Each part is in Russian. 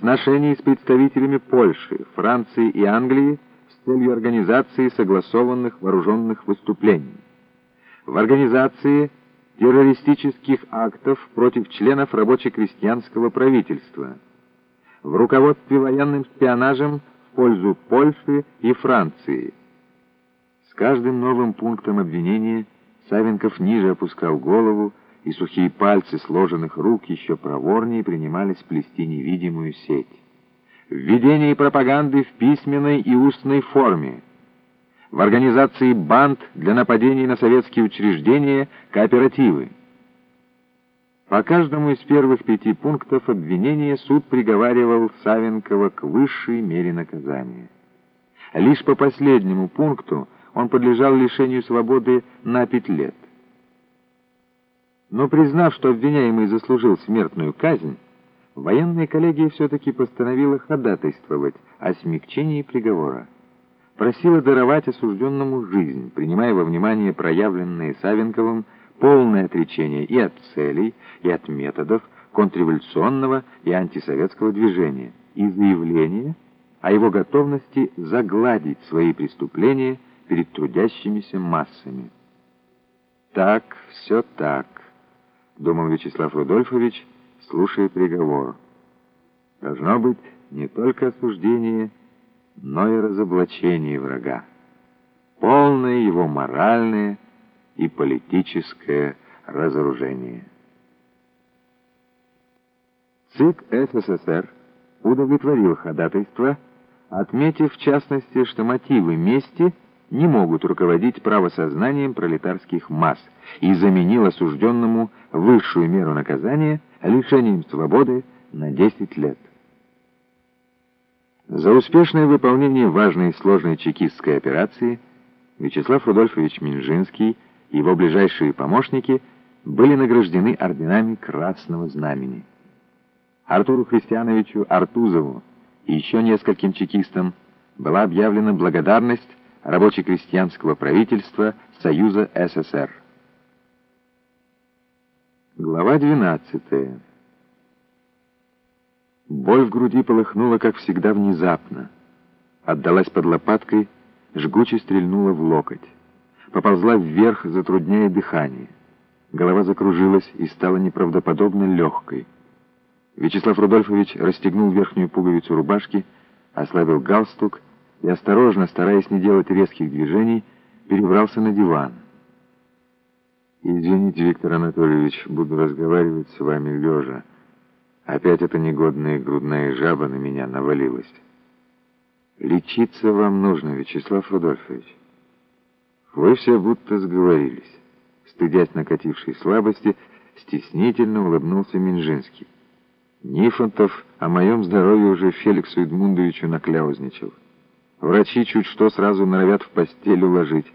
сношений с представителями Польши, Франции и Англии с целью организации согласованных вооруженных выступлений. В организации террористических актов против членов рабоче-крестьянского правительства. В руководстве военным шпионажем в пользу Польши и Франции. С каждым новым пунктом обвинения Савенков ниже опускал голову, и сухие пальцы сложенных рук еще проворнее принимались плести невидимую сеть. Введение пропаганды в письменной и устной форме. В организации банд для нападений на советские учреждения, кооперативы. По каждому из первых пяти пунктов обвинения суд приговаривал Савенкова к высшей мере наказания. Лишь по последнему пункту он подлежал лишению свободы на пять лет. Но признав, что обвиняемый заслужил смертную казнь, военная коллегия все-таки постановила ходатайствовать о смягчении приговора. Просила даровать осужденному жизнь, принимая во внимание проявленные Савенковым полное отречение и от целей, и от методов контрреволюционного и антисоветского движения, и заявление о его готовности загладить свои преступления перед трудящимися массами. Так, все так, думал Вячеслав Рудольфович, слушая приговор. Должно быть не только осуждение, но и разоблачение врага. Полное его моральное и политическое разоружение. ЦИК СССР удовлетворил ходатайство, отметив в частности, что мотивы мести – не могут руководить правосознанием пролетарских масс и заменил осужденному высшую меру наказания лишением свободы на 10 лет. За успешное выполнение важной и сложной чекистской операции Вячеслав Рудольфович Минжинский и его ближайшие помощники были награждены орденами Красного Знамени. Артуру Христиановичу Артузову и еще нескольким чекистам была объявлена благодарность рабоче-крестьянского правительства Союза СССР. Глава 12. Боль в груди полыхнула, как всегда, внезапно. Отдалась под лопаткой, жгуче стрельнула в локоть. Поползла вверх, затрудняя дыхание. Голова закружилась и стала неправдоподобно легкой. Вячеслав Рудольфович расстегнул верхнюю пуговицу рубашки, ослабил галстук и, осторожно, стараясь не делать резких движений, перебрался на диван. «Извините, Виктор Анатольевич, буду разговаривать с вами лежа. Опять эта негодная грудная жаба на меня навалилась. Лечиться вам нужно, Вячеслав Рудольфович. Вы все будто сговорились». Стыдясь накатившей слабости, стеснительно улыбнулся Минжинский. Нифонтов о моем здоровье уже Феликсу Эдмундовичу накляузничал. Врачи чуть что сразу норовят в постель уложить.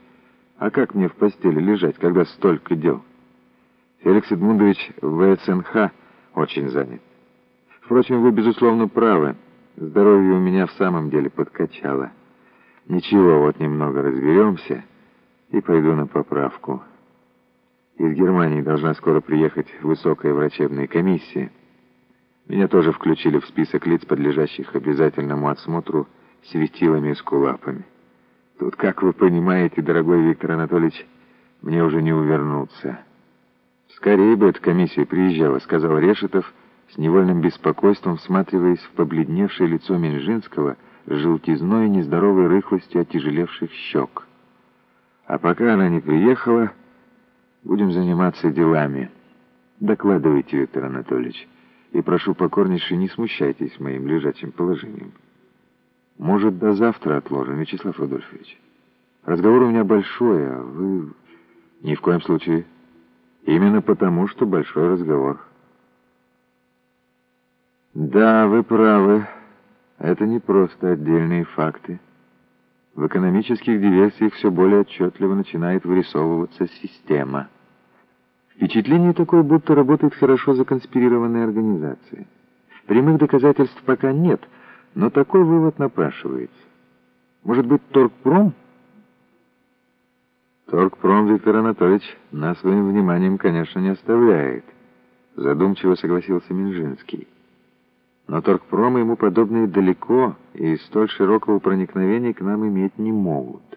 А как мне в постели лежать, когда столько дел? Феликс Эдмундович в ВСНХ очень занят. Впрочем, вы, безусловно, правы. Здоровье у меня в самом деле подкачало. Ничего, вот немного разберемся и пойду на поправку. Из Германии должна скоро приехать высокая врачебная комиссия. Меня тоже включили в список лиц, подлежащих обязательному осмотру светилами и скулапами. Тут, как вы понимаете, дорогой Виктор Анатольевич, мне уже не увернуться. Скорее бы эта комиссия приезжала, сказал Решетов, с невольным беспокойством всматриваясь в побледневшее лицо Минжинского с желтизной и нездоровой рыхлостью отяжелевших щек. А пока она не приехала, будем заниматься делами. Докладывайте, Виктор Анатольевич, и прошу покорнейше, не смущайтесь моим лежачим положением. Может, до завтра отложим, Вячеслав Рудольфович? Разговор у меня большой, а вы... Ни в коем случае. Именно потому, что большой разговор. Да, вы правы. Это не просто отдельные факты. В экономических диверсиях все более отчетливо начинает вырисовываться система. Впечатление такое, будто работает хорошо законспирированная организация. Прямых доказательств пока нет — но такой вывод напрашивается. Может быть, Торгпром? Торгпром, Виктор Анатольевич, нас своим вниманием, конечно, не оставляет. Задумчиво согласился Минжинский. Но торгпром ему подобные далеко и столь широкого проникновения к нам иметь не могут.